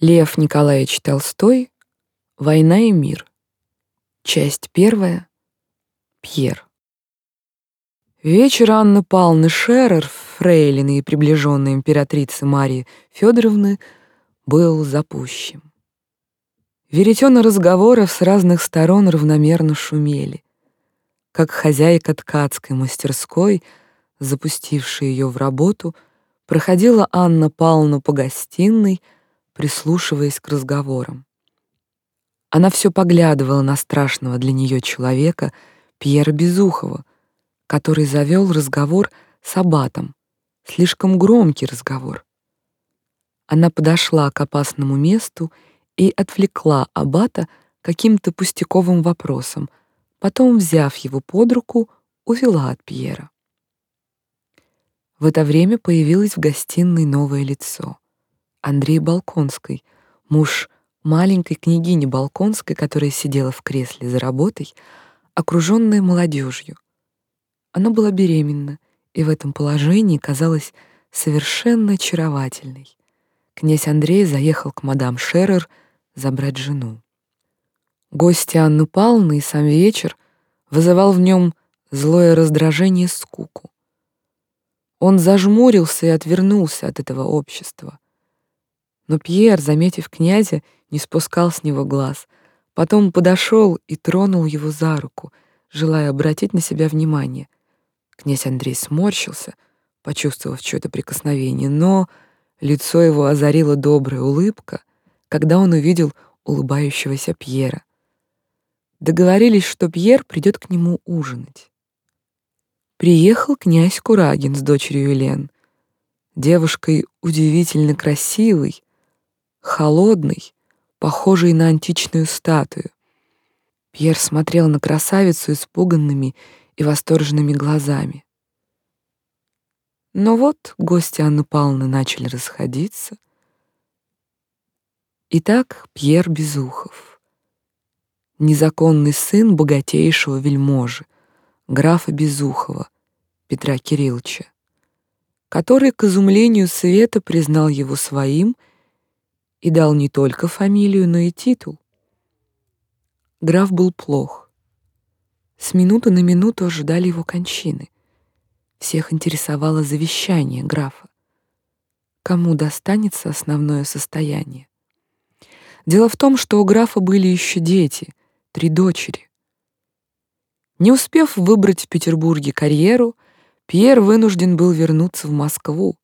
Лев Николаевич Толстой «Война и мир». Часть первая. Пьер. Вечер Анны Павловны Шерер, фрейлины и приближенной императрицы Марии Федоровны, был запущен. Веретена разговоров с разных сторон равномерно шумели. Как хозяйка ткацкой мастерской, запустившая ее в работу, проходила Анна Павловна по гостиной — прислушиваясь к разговорам. Она все поглядывала на страшного для нее человека Пьера Безухова, который завел разговор с аббатом, слишком громкий разговор. Она подошла к опасному месту и отвлекла аббата каким-то пустяковым вопросом, потом, взяв его под руку, увела от Пьера. В это время появилось в гостиной новое лицо — Андрей Балконской, муж маленькой княгини Балконской, которая сидела в кресле за работой, окруженная молодежью. Она была беременна и в этом положении казалась совершенно очаровательной. Князь Андрей заехал к мадам Шерер забрать жену. Гости Анны Павловны и сам вечер вызывал в нем злое раздражение и скуку. Он зажмурился и отвернулся от этого общества. Но Пьер, заметив князя, не спускал с него глаз. Потом подошел и тронул его за руку, желая обратить на себя внимание. Князь Андрей сморщился, почувствовав чьё-то прикосновение, но лицо его озарила добрая улыбка, когда он увидел улыбающегося Пьера. Договорились, что Пьер придет к нему ужинать. Приехал князь Курагин с дочерью Елен, девушкой удивительно красивой, холодный, похожий на античную статую. Пьер смотрел на красавицу испуганными и восторженными глазами. Но вот гости Анны Павловны начали расходиться. Итак, Пьер Безухов, незаконный сын богатейшего вельможи, графа Безухова, Петра Кирилловича, который, к изумлению света, признал его своим — и дал не только фамилию, но и титул. Граф был плох. С минуты на минуту ожидали его кончины. Всех интересовало завещание графа. Кому достанется основное состояние? Дело в том, что у графа были еще дети, три дочери. Не успев выбрать в Петербурге карьеру, Пьер вынужден был вернуться в Москву,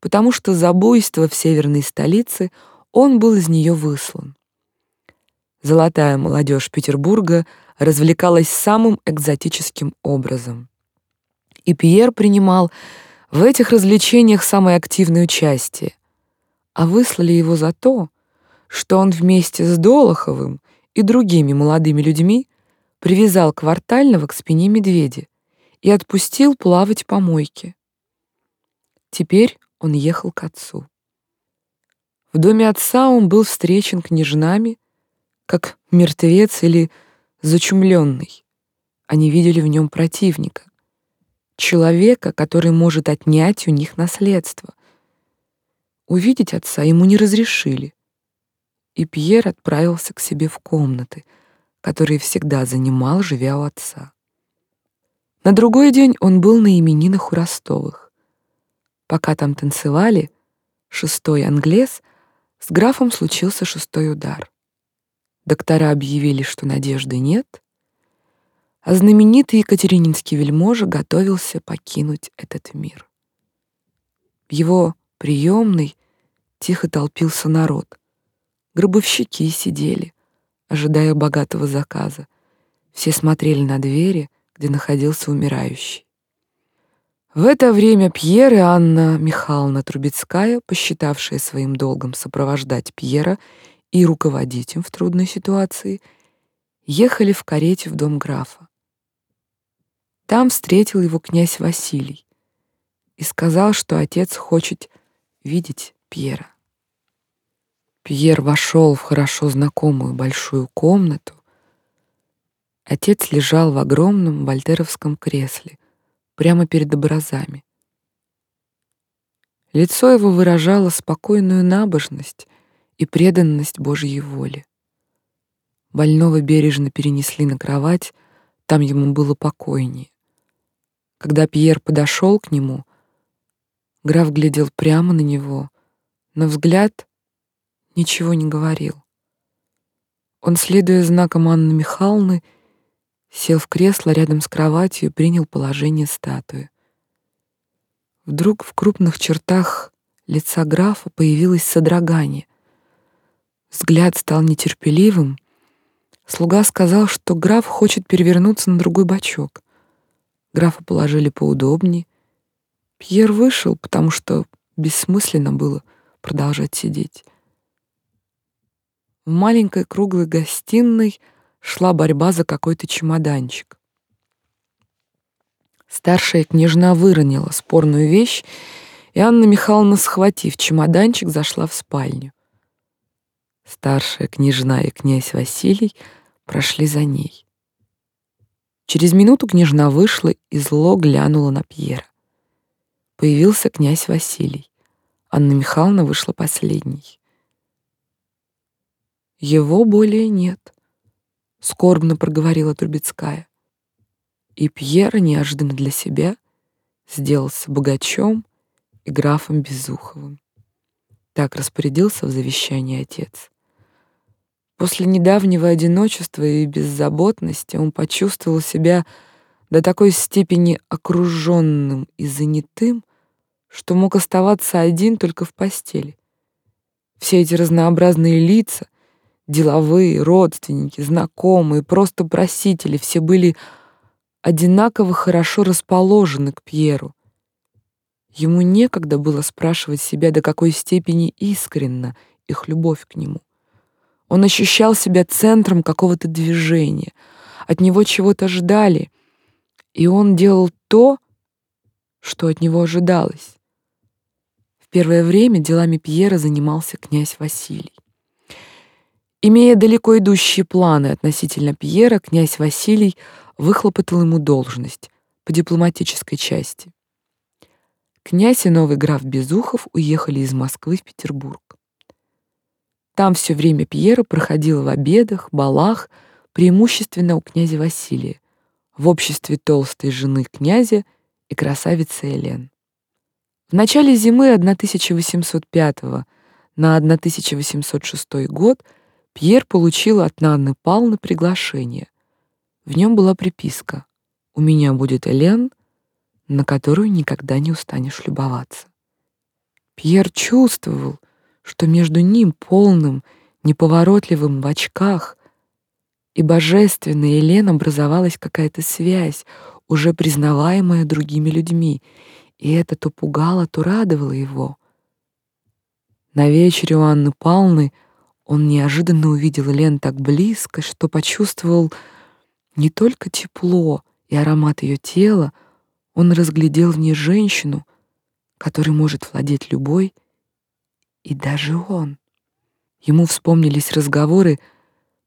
потому что за буйство в северной столице – он был из нее выслан. Золотая молодежь Петербурга развлекалась самым экзотическим образом. И Пьер принимал в этих развлечениях самое активное участие. А выслали его за то, что он вместе с Долоховым и другими молодыми людьми привязал квартального к спине медведя и отпустил плавать по мойке. Теперь он ехал к отцу. В доме отца он был встречен княжнами, как мертвец или зачумленный. Они видели в нем противника, человека, который может отнять у них наследство. Увидеть отца ему не разрешили, и Пьер отправился к себе в комнаты, которые всегда занимал, живя у отца. На другой день он был на именинах у Ростовых. Пока там танцевали, шестой англес — с графом случился шестой удар. Доктора объявили, что надежды нет, а знаменитый Екатерининский вельможа готовился покинуть этот мир. В его приемной тихо толпился народ. Гробовщики сидели, ожидая богатого заказа. Все смотрели на двери, где находился умирающий. В это время Пьер и Анна Михайловна Трубецкая, посчитавшая своим долгом сопровождать Пьера и руководить им в трудной ситуации, ехали в карете в дом графа. Там встретил его князь Василий и сказал, что отец хочет видеть Пьера. Пьер вошел в хорошо знакомую большую комнату. Отец лежал в огромном вольтеровском кресле, прямо перед образами. Лицо его выражало спокойную набожность и преданность Божьей воле. Больного бережно перенесли на кровать, там ему было покойнее. Когда Пьер подошел к нему, граф глядел прямо на него, но взгляд ничего не говорил. Он, следуя знакам Анны Михайловны, сел в кресло рядом с кроватью и принял положение статуи. Вдруг в крупных чертах лица графа появилось содрогание. Взгляд стал нетерпеливым. Слуга сказал, что граф хочет перевернуться на другой бочок. Графа положили поудобнее. Пьер вышел, потому что бессмысленно было продолжать сидеть. В маленькой круглой гостиной шла борьба за какой-то чемоданчик. Старшая княжна выронила спорную вещь, и Анна Михайловна, схватив чемоданчик, зашла в спальню. Старшая княжна и князь Василий прошли за ней. Через минуту княжна вышла и зло глянула на Пьера. Появился князь Василий. Анна Михайловна вышла последней. Его более нет, скорбно проговорила Трубецкая. И Пьер неожиданно для себя сделался богачом и графом Безуховым. Так распорядился в завещании отец. После недавнего одиночества и беззаботности он почувствовал себя до такой степени окруженным и занятым, что мог оставаться один только в постели. Все эти разнообразные лица, деловые, родственники, знакомые, просто просители, все были одинаково хорошо расположены к Пьеру. Ему некогда было спрашивать себя, до какой степени искренна их любовь к нему. Он ощущал себя центром какого-то движения, от него чего-то ждали, и он делал то, что от него ожидалось. В первое время делами Пьера занимался князь Василий. Имея далеко идущие планы относительно Пьера, князь Василий выхлопотал ему должность по дипломатической части. Князь и новый граф Безухов уехали из Москвы в Петербург. Там все время Пьера проходил в обедах, балах, преимущественно у князя Василия, в обществе толстой жены князя и красавицы Элен. В начале зимы 1805 на 1806 год Пьер получил от Нанны Павловны приглашение. В нем была приписка «У меня будет Элен, на которую никогда не устанешь любоваться». Пьер чувствовал, что между ним, полным, неповоротливым в очках, и божественной Элен образовалась какая-то связь, уже признаваемая другими людьми, и это то пугало, то радовало его. На вечере у Анны Павловны он неожиданно увидел Лен так близко, что почувствовал не только тепло и аромат ее тела, он разглядел в ней женщину, которой может владеть любой, и даже он. Ему вспомнились разговоры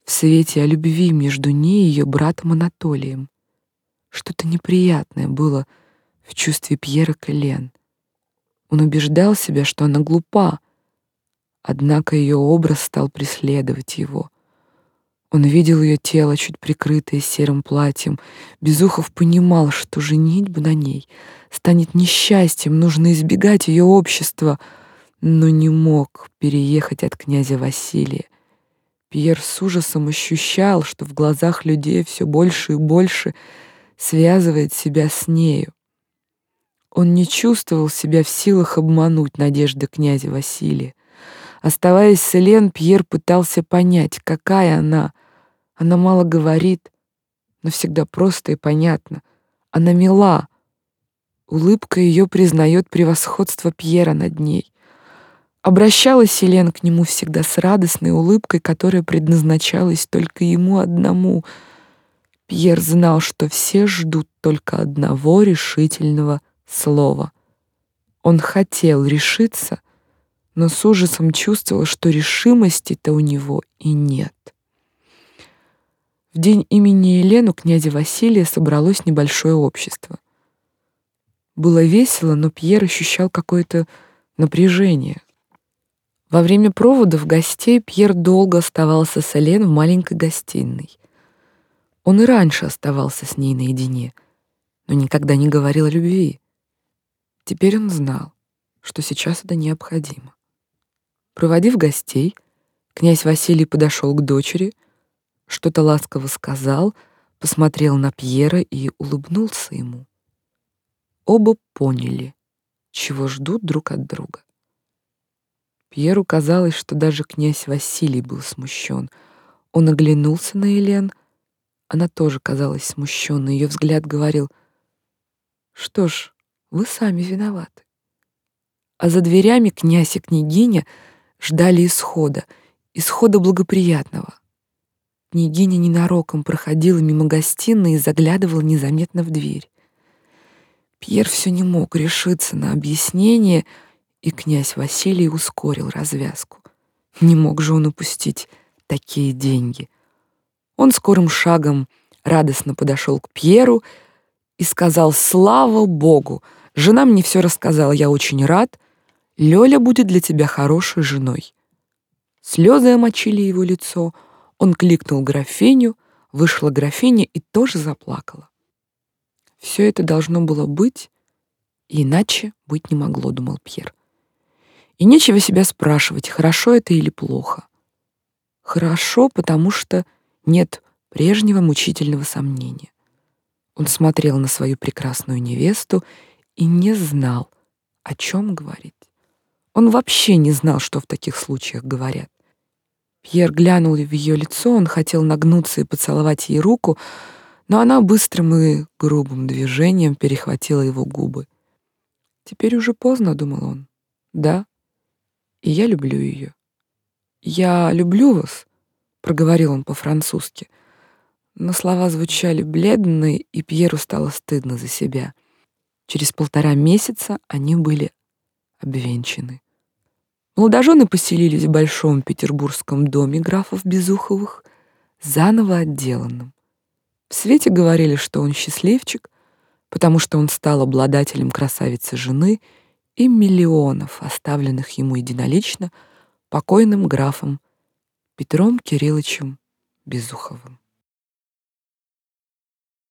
в свете о любви между ней и ее братом Анатолием. Что-то неприятное было в чувстве Пьера к Элен. Он убеждал себя, что она глупа, Однако ее образ стал преследовать его. Он видел ее тело, чуть прикрытое серым платьем. Безухов понимал, что женитьба на ней станет несчастьем, нужно избегать ее общества, но не мог переехать от князя Василия. Пьер с ужасом ощущал, что в глазах людей все больше и больше связывает себя с нею. Он не чувствовал себя в силах обмануть надежды князя Василия. Оставаясь с Элен, Пьер пытался понять, какая она. Она мало говорит, но всегда просто и понятно. Она мила. Улыбка ее признает превосходство Пьера над ней. Обращалась Елен к нему всегда с радостной улыбкой, которая предназначалась только ему одному. Пьер знал, что все ждут только одного решительного слова. Он хотел решиться, но с ужасом чувствовал, что решимости-то у него и нет. В день имени Елену князя Василия собралось небольшое общество. Было весело, но Пьер ощущал какое-то напряжение. Во время проводов гостей Пьер долго оставался с Элен в маленькой гостиной. Он и раньше оставался с ней наедине, но никогда не говорил о любви. Теперь он знал, что сейчас это необходимо. Проводив гостей, князь Василий подошел к дочери, что-то ласково сказал, посмотрел на Пьера и улыбнулся ему. Оба поняли, чего ждут друг от друга. Пьеру казалось, что даже князь Василий был смущен. Он оглянулся на Елен — она тоже казалась смущенной, ее взгляд говорил, «Что ж, вы сами виноваты». А за дверями князь и княгиня ждали исхода, исхода благоприятного. Княгиня ненароком проходила мимо гостиной и заглядывала незаметно в дверь. Пьер все не мог решиться на объяснение, и князь Василий ускорил развязку. Не мог же он упустить такие деньги. Он скорым шагом радостно подошел к Пьеру и сказал «Слава Богу! Жена мне все рассказала, я очень рад. Лёля будет для тебя хорошей женой». Слезы омочили его лицо, он кликнул графиню, вышла графиня и тоже заплакала. Все это должно было быть, и иначе быть не могло, думал Пьер. И нечего себя спрашивать, хорошо это или плохо. Хорошо, потому что нет прежнего мучительного сомнения. Он смотрел на свою прекрасную невесту и не знал, о чем говорить. Он вообще не знал, что в таких случаях говорят. Пьер глянул в ее лицо, он хотел нагнуться и поцеловать ей руку, но она быстрым и грубым движением перехватила его губы. «Теперь уже поздно», — думал он. «Да, и я люблю ее. Я люблю вас, проговорил он по-французски. Но слова звучали бледно, и Пьеру стало стыдно за себя. Через полтора месяца они были обвенчаны. Молодожены поселились в большом петербургском доме графов Безуховых, заново отделанном. В свете говорили, что он счастливчик, потому что он стал обладателем красавицы жены и миллионов, оставленных ему единолично покойным графом Петром Кирилловичем Безуховым.